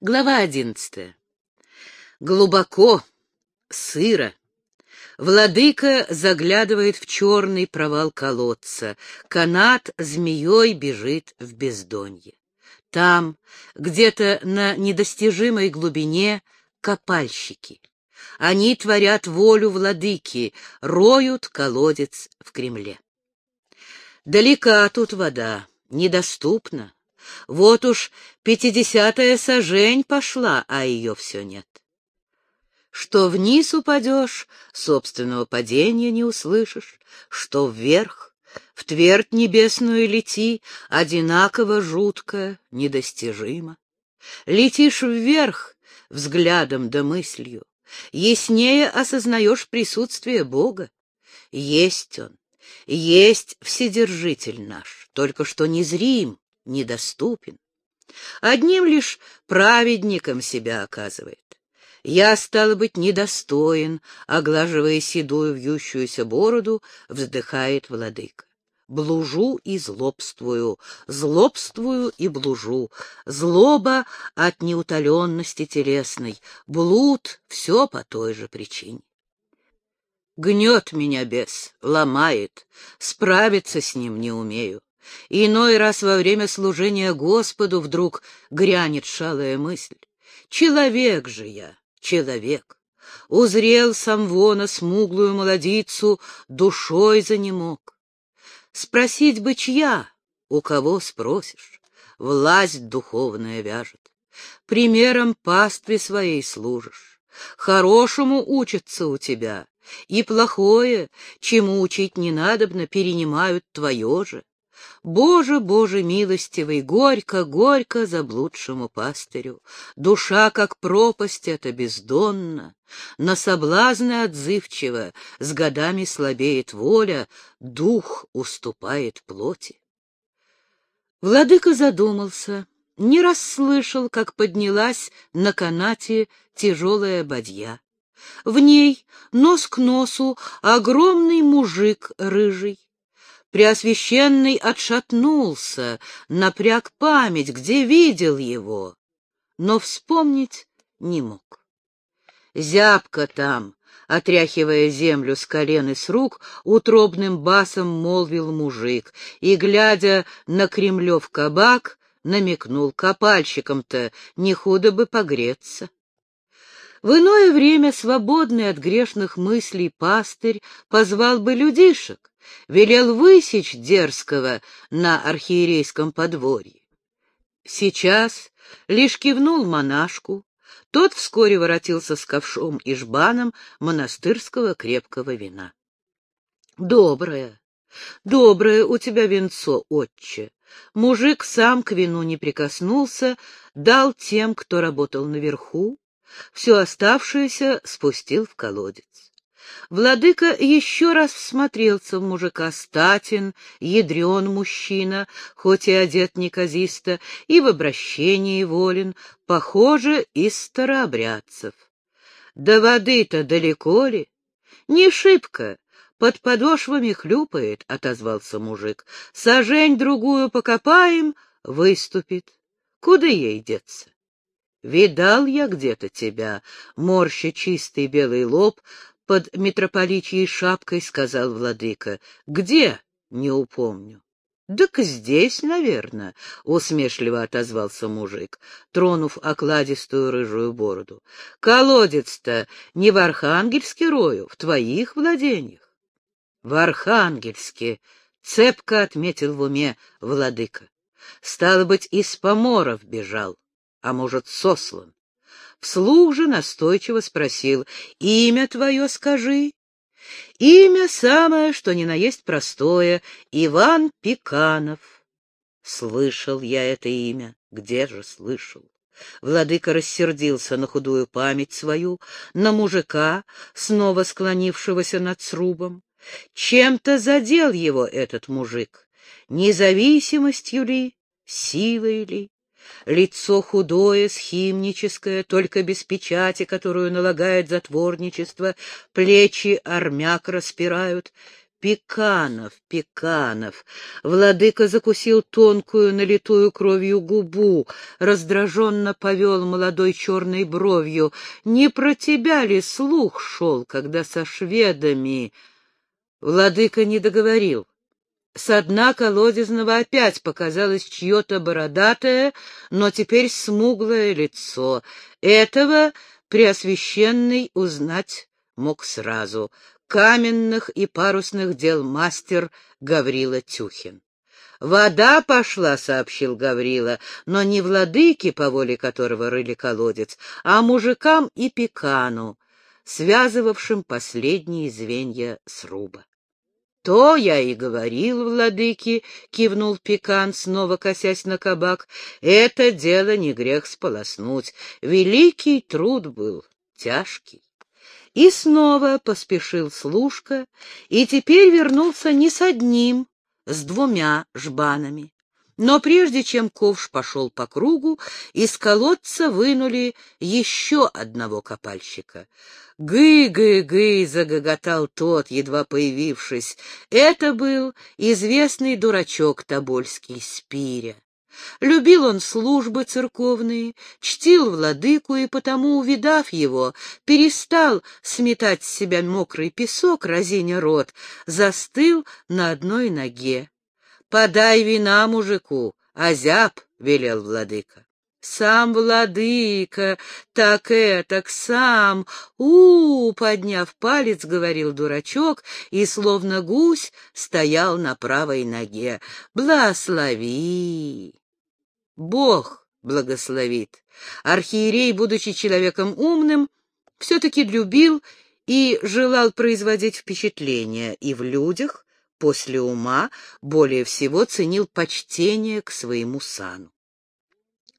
Глава одиннадцатая. Глубоко, сыро. Владыка заглядывает в черный провал колодца. Канат змеей бежит в бездонье. Там, где-то на недостижимой глубине, копальщики. Они творят волю владыки, роют колодец в Кремле. Далека тут вода, недоступна. Вот уж пятидесятая сажень пошла, а ее все нет. Что вниз упадешь, собственного падения не услышишь, что вверх, в твердь небесную лети, одинаково жутко, недостижимо. Летишь вверх взглядом да мыслью, яснее осознаешь присутствие Бога. Есть Он, есть Вседержитель наш, только что незрим, недоступен. Одним лишь праведником себя оказывает. Я, стало быть, недостоин, оглаживая седую вьющуюся бороду, вздыхает владыка. Блужу и злобствую, злобствую и блужу. Злоба от неутоленности телесной, блуд — все по той же причине. Гнет меня бес, ломает, справиться с ним не умею. Иной раз во время служения Господу вдруг грянет шалая мысль. Человек же я, человек. Узрел Самвона смуглую молодицу, душой за не мог. Спросить бы, чья, у кого спросишь, власть духовная вяжет. Примером пастве своей служишь, хорошему учатся у тебя, и плохое, чему учить не надобно, перенимают твое же. Боже, Боже милостивый, горько, горько заблудшему пастырю. Душа, как пропасть, это бездонна. На соблазны отзывчиво, с годами слабеет воля, дух уступает плоти. Владыка задумался, не расслышал, как поднялась на канате тяжелая бадья. В ней, нос к носу, огромный мужик рыжий. Преосвященный отшатнулся, напряг память, где видел его, но вспомнить не мог. Зябко там, отряхивая землю с колен и с рук, утробным басом молвил мужик и, глядя на Кремлев кабак, намекнул копальщикам-то, не худо бы погреться. В иное время свободный от грешных мыслей пастырь позвал бы людишек, велел высечь дерзкого на архиерейском подворье. Сейчас лишь кивнул монашку, тот вскоре воротился с ковшом и жбаном монастырского крепкого вина. — Доброе, доброе у тебя венцо, отче. Мужик сам к вину не прикоснулся, дал тем, кто работал наверху, все оставшееся спустил в колодец. Владыка еще раз всмотрелся в мужика статин, ядрен мужчина, хоть и одет неказисто, и в обращении волен, похоже, из старообрядцев. До воды-то далеко ли? Не шибко, под подошвами хлюпает, — отозвался мужик. Сажень другую покопаем, выступит. Куда ей деться? Видал я где-то тебя, морща чистый белый лоб, под митрополичьей шапкой сказал владыка. — Где? — Не упомню. — Так здесь, наверное, — усмешливо отозвался мужик, тронув окладистую рыжую бороду. — Колодец-то не в Архангельске рою, в твоих владениях. — В Архангельске, — цепко отметил в уме владыка. Стало быть, из поморов бежал, а может, сослан. Вслух же настойчиво спросил, «Имя твое скажи». Имя самое, что ни на есть простое, Иван Пиканов. Слышал я это имя, где же слышал? Владыка рассердился на худую память свою, на мужика, снова склонившегося над срубом. Чем-то задел его этот мужик, независимостью ли, силой ли? Лицо худое, схимническое, только без печати, которую налагает затворничество, плечи армяк распирают. Пеканов, Пеканов. Владыка закусил тонкую, налитую кровью губу, раздраженно повел молодой черной бровью. Не про тебя ли слух шел, когда со шведами... Владыка не договорил. Со дна колодезного опять показалось чье-то бородатое, но теперь смуглое лицо. Этого Преосвященный узнать мог сразу каменных и парусных дел мастер Гаврила Тюхин. «Вода пошла», — сообщил Гаврила, но не владыке, по воле которого рыли колодец, а мужикам и пекану, связывавшим последние звенья сруба. «То я и говорил, владыки», — кивнул Пекан, снова косясь на кабак, — «это дело не грех сполоснуть. Великий труд был, тяжкий». И снова поспешил служка, и теперь вернулся не с одним, с двумя жбанами. Но прежде чем ковш пошел по кругу, из колодца вынули еще одного копальщика. «Гы-гы-гы!» — загоготал тот, едва появившись. Это был известный дурачок Тобольский Спиря. Любил он службы церковные, чтил владыку, и потому, увидав его, перестал сметать с себя мокрый песок, разиня рот, застыл на одной ноге. «Подай вина мужику, озяб», — велел владыка. «Сам владыка, так этак сам, у, -у, -у подняв палец, говорил дурачок, и, словно гусь, стоял на правой ноге. «Благослови!» Бог благословит. Архиерей, будучи человеком умным, все-таки любил и желал производить впечатление и в людях, после ума, более всего ценил почтение к своему сану.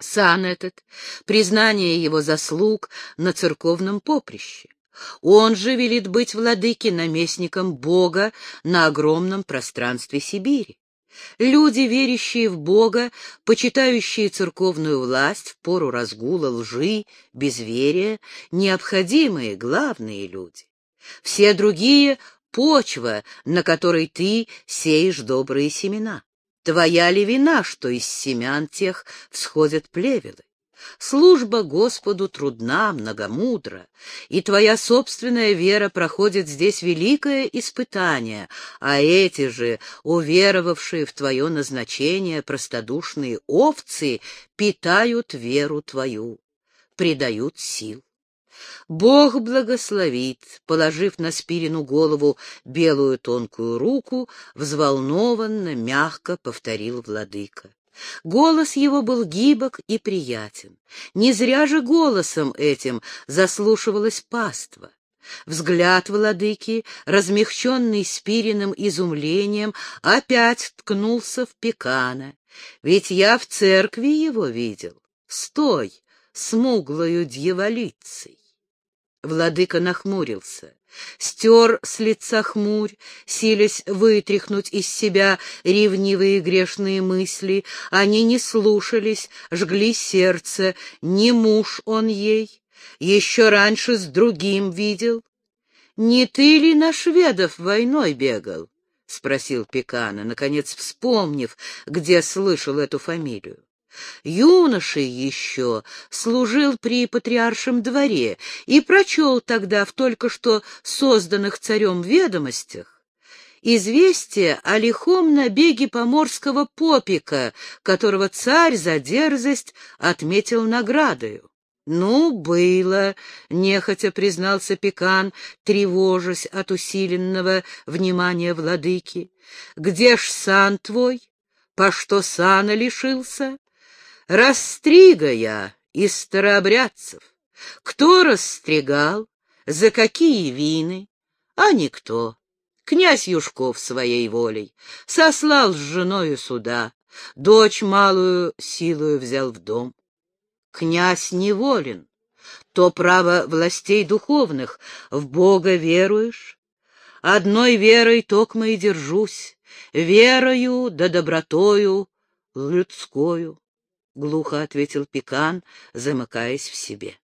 Сан этот — признание его заслуг на церковном поприще. Он же велит быть владыке наместником Бога на огромном пространстве Сибири. Люди, верящие в Бога, почитающие церковную власть в пору разгула лжи, безверия, необходимые, главные люди. Все другие — почва, на которой ты сеешь добрые семена. Твоя ли вина, что из семян тех всходят плевелы? Служба Господу трудна, многомудра, и твоя собственная вера проходит здесь великое испытание, а эти же, уверовавшие в твое назначение, простодушные овцы, питают веру твою, придают сил. Бог благословит, положив на Спирину голову белую тонкую руку, взволнованно, мягко повторил владыка. Голос его был гибок и приятен. Не зря же голосом этим заслушивалась паства. Взгляд владыки, размягченный спириным изумлением, опять ткнулся в пекана. Ведь я в церкви его видел. Стой, смуглою дьяволицей. Владыка нахмурился, стер с лица хмурь, силясь вытряхнуть из себя ревнивые грешные мысли. Они не слушались, жгли сердце, не муж он ей, еще раньше с другим видел. «Не ты ли на шведов войной бегал?» — спросил Пекана, наконец вспомнив, где слышал эту фамилию. Юношей еще служил при патриаршем дворе и прочел тогда в только что созданных царем ведомостях известие о лихом набеге поморского попика, которого царь за дерзость отметил наградою. «Ну, было», — нехотя признался Пекан, тревожась от усиленного внимания владыки. «Где ж сан твой? По что сана лишился?» Растрига я из старообрядцев. Кто расстригал? За какие вины? А никто. Князь Юшков своей волей сослал с женою суда, дочь малую силою взял в дом. Князь неволен, то право властей духовных, в Бога веруешь? Одной верой токмо и держусь, верою да добротою людскою глухо ответил Пекан, замыкаясь в себе.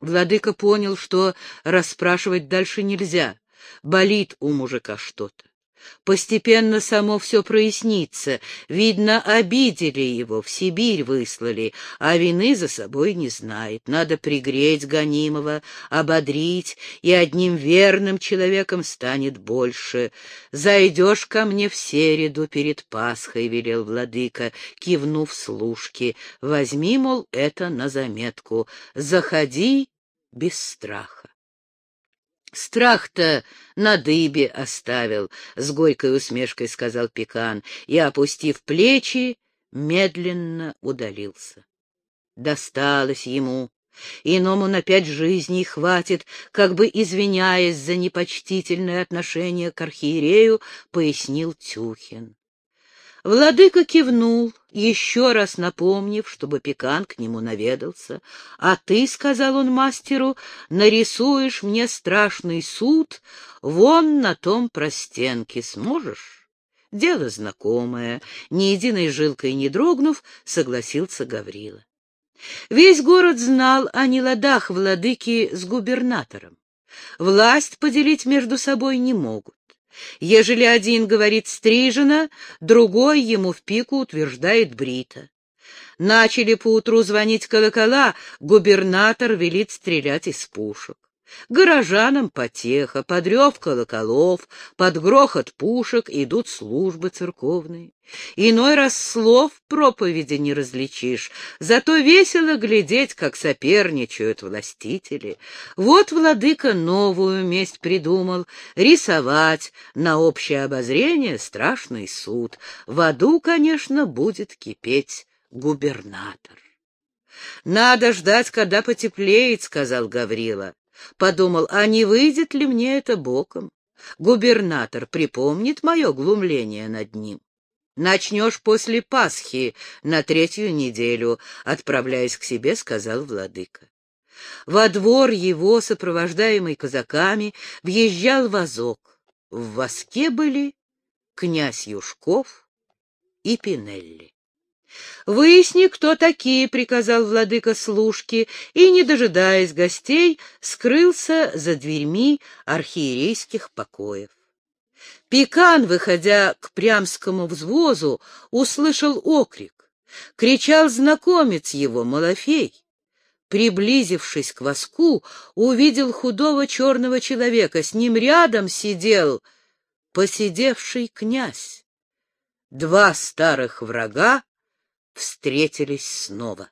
Владыка понял, что расспрашивать дальше нельзя, болит у мужика что-то. Постепенно само все прояснится. Видно, обидели его, в Сибирь выслали, а вины за собой не знает. Надо пригреть гонимого, ободрить, и одним верным человеком станет больше. «Зайдешь ко мне в середу перед Пасхой», — велел владыка, кивнув служке. «Возьми, мол, это на заметку. Заходи без страха». Страх-то на дыбе оставил, — с горькой усмешкой сказал Пекан, и, опустив плечи, медленно удалился. Досталось ему. Иному на пять жизней хватит, как бы извиняясь за непочтительное отношение к архиерею, пояснил Тюхин. Владыка кивнул, еще раз напомнив, чтобы пекан к нему наведался. «А ты, — сказал он мастеру, — нарисуешь мне страшный суд вон на том простенке. Сможешь?» Дело знакомое, ни единой жилкой не дрогнув, согласился Гаврила. Весь город знал о неладах владыки с губернатором. Власть поделить между собой не могут. Ежели один говорит «стрижено», другой ему в пику утверждает «брито». Начали поутру звонить колокола, губернатор велит стрелять из пушек. Горожанам потеха, под рев колоколов, под грохот пушек идут службы церковные. Иной раз слов проповеди не различишь, зато весело глядеть, как соперничают властители. Вот владыка новую месть придумал — рисовать на общее обозрение страшный суд. В аду, конечно, будет кипеть губернатор. «Надо ждать, когда потеплеет», — сказал Гаврила. Подумал, а не выйдет ли мне это боком? Губернатор припомнит мое глумление над ним. Начнешь после Пасхи на третью неделю, отправляясь к себе, сказал владыка. Во двор его, сопровождаемый казаками, въезжал вазок. В воске были князь Юшков и Пинелли. «Выясни, кто такие», — приказал владыка служки, и, не дожидаясь гостей, скрылся за дверьми архиерейских покоев. Пекан, выходя к прямскому взвозу, услышал окрик. Кричал знакомец его, Малафей. Приблизившись к воску, увидел худого черного человека. С ним рядом сидел посидевший князь. Два старых врага встретились снова.